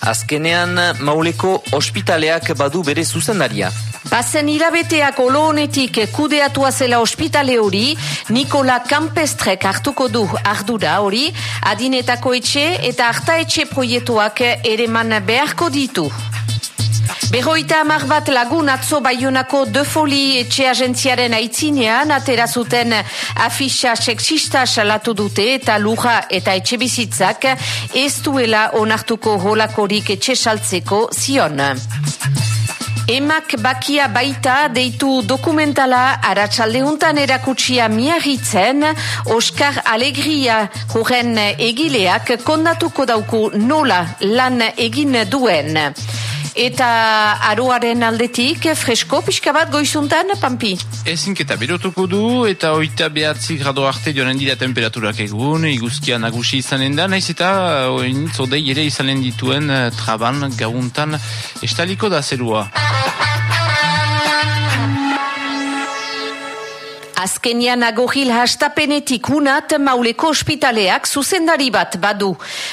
Azkenean, mauleko ospitaleak badu bere zuzendaria. Bazen hilabeteak olo honetik kudeatua zela ospitale hori, Nikola Kampestrek hartuko du ardura hori, adinetako etxe eta harta etxe proietuak ere man beharko ditu. Berroita amar bat lagun atzo baionako de foli etxe agentziaren aitzinean atera zuten afisa seksista salatu dute eta luja eta etxe bizitzak ez duela onartuko holakorik etxe saltzeko zion. Emak bakia baita deitu dokumentala aratsaldeuntan erakutsia miagitzen Oskar Alegria horren egileak kondatuko dauku nola lan egin duen. Eta aruaren aldetik, fresko pixka bat goizuntan, Pampi? Ezinketa berotuko du, eta oita behatzi grado arte joan dira temperaturak egun, iguzkia nagusi izanen da, naiz eta oin zodei ere izanen dituen eh, traban gauntan estaliko da zerua. Azkenian agogil hastapenetik unat mauleko ospitaleak zuzendari bat badu.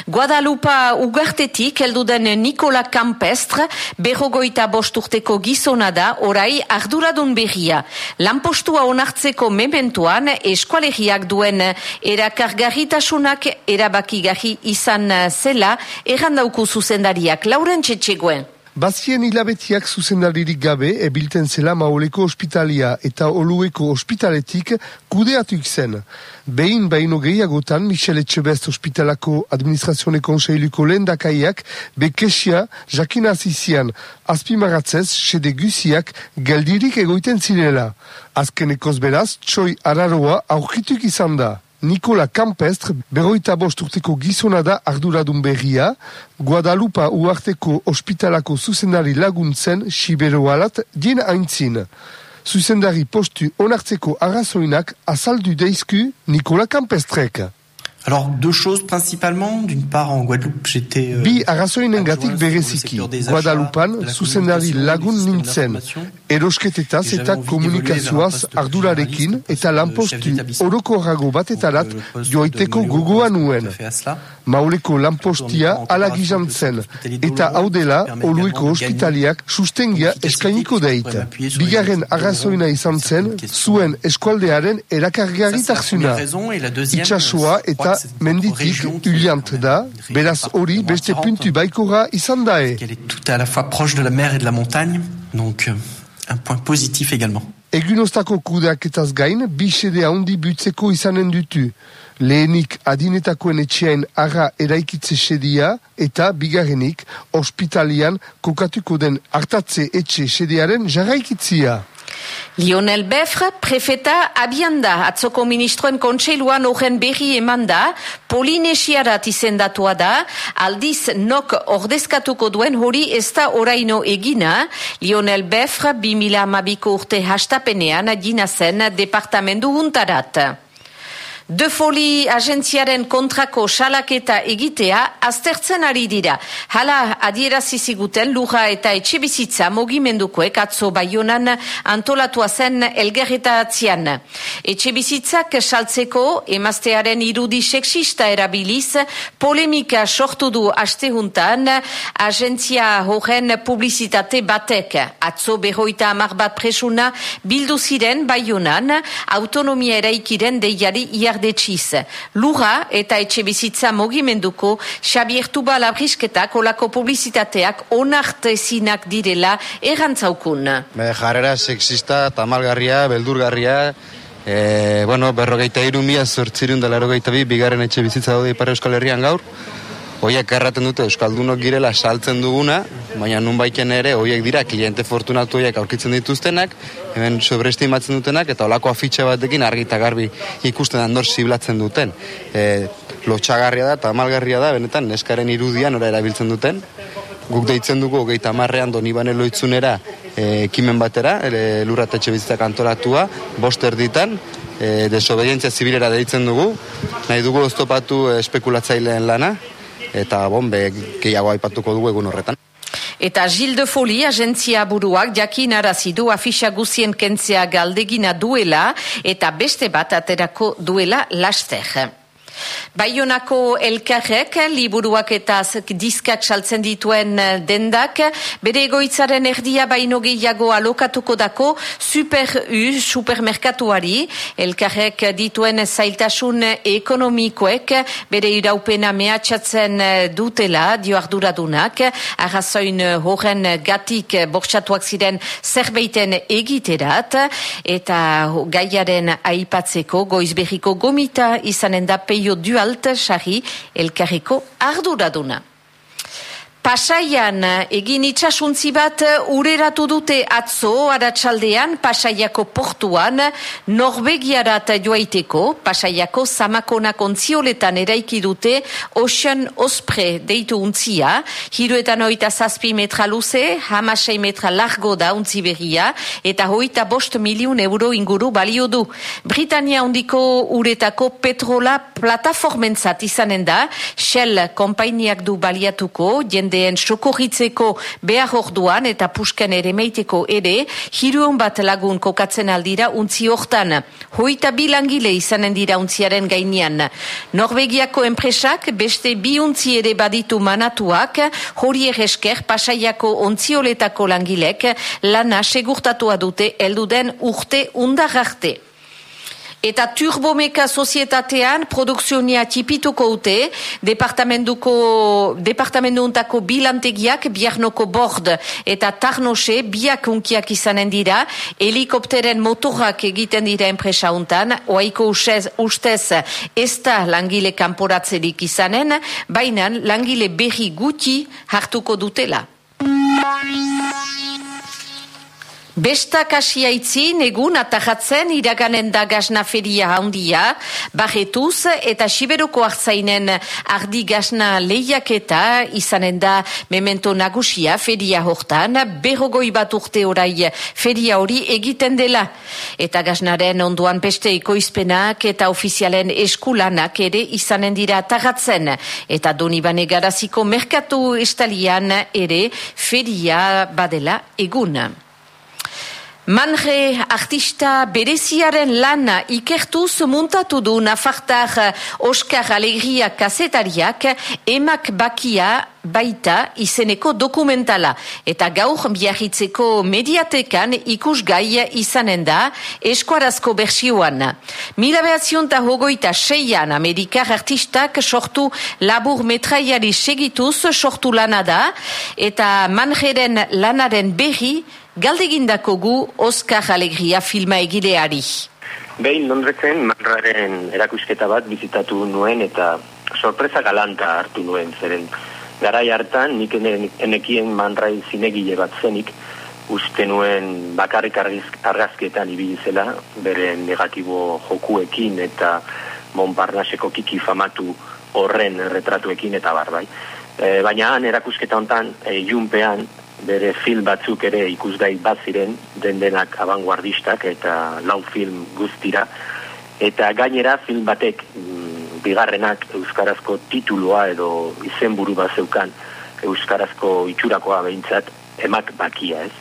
Guadalupa ugartetik elduden Nikola Campestre berrogoita bosturteko gizona da orai arduradun berria. Lanpostua onartzeko mementuan eskualegiak duen erakargarritasunak erabakigarri izan zela errandauku zuzendariak. Lauren Txetxegoen. Bazien hilabetiak zuzendaririk gabe ebilten zela maoleko ospitalia eta olueko ospitaletik kudeatuik zen. Behin baino gehiagotan Michel Etxebest ospitalako administrazione konseiluko lehen dakaiak bekesia jakina azizian azpimaratzez sede guziak geldirik egoiten zirela. Azkenekoz beraz, txoi araroa aurkituk izan da. Nikola Campestre, berroita bost urteko gizona da arduradun berria, Guadalupa uarteko ospitalako zuzendari laguntzen Sibero alat dien haintzin. Zuzendari postu onartzeko arrazoinak azaldu deizku Nikola Campestrek. Alors deux choses principalement, d'une part en Guadeloupe j'étais euh, Bi arrazoinengatik bereziki, Guadalupan zuzendari lagun nintzen, erosketetaz eta komunikazioaz ardurarekin eta lanpostu orokorrago batetarat joaiteko gogoan nuen. Mauleko lanpostia ala gizan zen, eta hau dela olueko ospitaliak sustengia eskainiko deit. Bigarren arrazoina izan zen, zuen eskualdearen erakargarritarzuna. Itxasua eta menditik beraz hori beste puntu baikora izan dae. Elle est tout à la fois proche de la mer et de la montagne, donc euh, un point positif également. Egunostako kudeaketaz gain, bi sede handi butzeko izanen dutu. Lehenik adinetakoen etxeain ara eraikitze sedia eta bigarrenik ospitalian kokatuko den hartatze etxe sedearen jarraikitzia. Lionel Befre, prefeta abianda, atzoko ministroen kontseiluan horren berri eman da, Polinesiarat izendatua da, aldiz nok ordezkatuko duen hori ez da oraino egina, Lionel Befre 2000 amabiko urte hastapenean adina zen departamendu huntarat. De foli agentziaren kontrako salaketa egitea aztertzen ari dira. Hala adierazi ziguten luja eta etxe bizitza mogimendukoek atzo baionan antolatua zen elgerretatzean. Etxe bizitzak saltzeko emaztearen irudi sexista erabiliz polemika sortu du astehuntan agentzia horren publizitate batek. Atzo berroita amar bat presuna bildu ziren baionan autonomia eraikiren deiari iar detxiz. Lura eta etxe bizitza mogimenduko Xabier Tuba labrisketak olako publizitateak onartezinak direla errantzaukun. Be, jarrera sexista, tamalgarria, beldurgarria, e, bueno, berrogeita iru mila zortzirun dela bi, bigarren etxe bizitza daude Ipar Euskal Herrian gaur, Hoiek erraten dute Euskaldunok girela saltzen duguna, baina nun baiken ere, hoiek dira, kliente fortunatu hoiek aurkitzen dituztenak, hemen sobrestimatzen dutenak, eta olako afitxe batekin argi eta garbi ikusten andor ziblatzen duten. E, lotxagarria da, eta amalgarria da, benetan, neskaren irudian ora erabiltzen duten. Guk deitzen dugu, geita marrean, donibane loitzunera, e, ekimen batera, e, lurratetxe bizitzak antolatua, bost erditan, e, desobedientzia zibilera deitzen dugu, nahi dugu oztopatu e, espekulatzaileen lana, eta bon, be, gehiago aipatuko dugu egun horretan. Eta Gilles de Foli, agentzia buruak jakin arazidu afisa guzien kentzea galdegina duela eta beste bat aterako duela laster. Baionako elkarrek, liburuak eta diskak saltzen dituen dendak, bere egoitzaren erdia baino gehiago alokatuko dako Super U supermerkatuari, elkarrek dituen zailtasun ekonomikoek, bere iraupena mehatxatzen dutela, dio arduradunak, arrazoin horren gatik bortxatuak ziren zerbeiten egiterat, eta gaiaren aipatzeko goizberriko gomita izanen da peio Silvio Dualte Sarri elkarriko arduraduna. Pasaian egin itxasuntzi bat ureratu dute atzo aratsaldean Pasaiako portuan Norvegiarat joaiteko Pasaiako samakona kontzioletan eraiki dute Ocean Ospre deitu untzia. Hiruetan oita zazpi metra luze hamasei metra largo da untzi berria eta hoita bost miliun euro inguru balio du. Britania ondiko uretako petrola plataformentzat izanen da Shell kompainiak du baliatuko jende jendeen sokorritzeko behar orduan eta pusken ere meiteko ere, hiruon bat lagun kokatzen aldira untzi hortan. Hoita bilangile izanen dira untziaren gainean. Norvegiako enpresak beste bi untzi ere baditu manatuak, hori egesker pasaiako ontzioletako langilek lana segurtatua dute elduden urte undarrarte. Eta turbomeka sozietatean produkzionia tipituko ute, departamentuko, departamentuntako bilantegiak biarnoko bord eta tarnose biak unkiak izanen dira, helikopteren motorak egiten dira enpresa untan, oaiko ustez, ustez ez da langile kanporatzerik izanen, baina langile berri guti hartuko dutela. Besta kasia itzi negun atajatzen iraganen da gazna feria handia, bajetuz eta siberoko hartzainen ardi gazna lehiaketa izanen da memento nagusia feria hortan, berrogoi bat urte orai feria hori egiten dela. Eta gaznaren onduan beste ikoizpenak eta ofizialen eskulanak ere izanen dira atajatzen. Eta doni bane garaziko merkatu estalian ere feria badela egun. Manre artista bereziaren lana ikertuz muntatu du nafartar Oskar Alegria kasetariak emak bakia baita izeneko dokumentala eta gaur biarritzeko mediatekan ikusgai izanen da eskuarazko bersioan. Mila behatzion eta hogoita seian Amerikar artistak sortu labur metraiari segituz sortu lana da eta manjeren lanaren berri Galdegindako gu Oskar Alegria filma egileari. Behin Londresen manraren erakusketa bat bizitatu nuen eta sorpresa galanta hartu nuen zeren. Garai hartan nik enekien manrai zinegile bat zenik uste nuen bakarrik argazketan ibili zela bere negatibo jokuekin eta Montparnaseko kiki famatu horren retratuekin eta barbai. E, baina han erakusketa hontan e, junpean bere film batzuk ere ikusgai bat ziren den denak abanguardistak eta lau film guztira. Eta gainera film batek mm, bigarrenak euskarazko tituloa edo izenburu bat zeukan euskarazko itxurakoa behintzat emak bakia ez?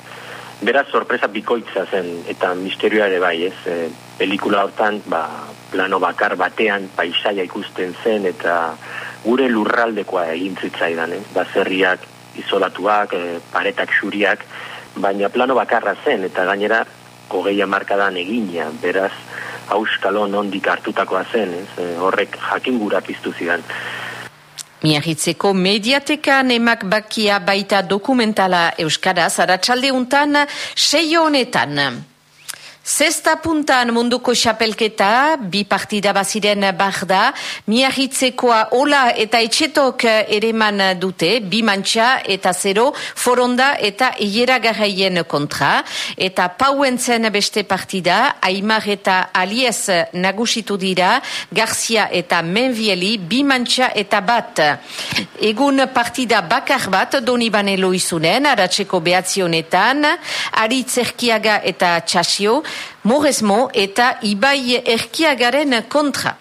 Beraz sorpresa bikoitza zen eta misterioa ere bai ez? E, pelikula hortan ba, plano bakar batean paisaia ikusten zen eta gure lurraldekoa egin zitzaidan, eh? bazerriak izolatuak, e, paretak xuriak, baina plano bakarra zen, eta gainera, hogeia markadan egina, beraz, auskalon ondik hartutakoa zen, ez, e, horrek jakingura piztu zidan. Miagitzeko mediatekan emak bakia baita dokumentala Euskaraz, aratsalde untan, seio honetan. Zesta puntan munduko xapelketa, bi partida baziren barda, miahitzekoa ola eta etxetok ereman dute, bi mantxa eta zero, foronda eta hiera kontra, eta pauen zen beste partida, aimar eta aliez nagusitu dira, Garzia eta Menvieli, bi mantxa eta bat. Egun partida bakar bat, doni banelo izunen, aratzeko behatzionetan, ari zerkiaga eta txasio, Moresmo eta Ibai Erkiagaren kontra.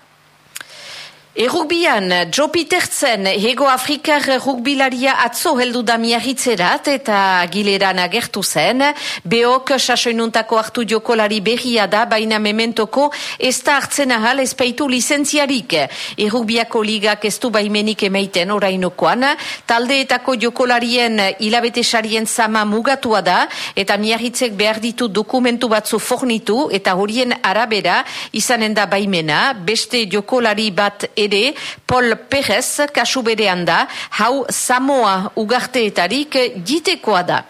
Errugbian, Joe Petersen, Hego Afrikar rugbilaria atzo heldu da miarritzerat eta gileran agertu zen. Beok, sasoinuntako hartu jokolari berria da, baina mementoko ez da hartzen ahal ezpeitu licentziarik. Errugbiako ligak ez du baimenik emeiten orainokoan. Taldeetako jokolarien hilabete sarien zama mugatua da, eta miarritzek behar ditu dokumentu batzu fornitu, eta horien arabera izanen da baimena, beste jokolari bat ere Paul Perez kasu berean da, hau Samoa ugarteetarik jitekoa da.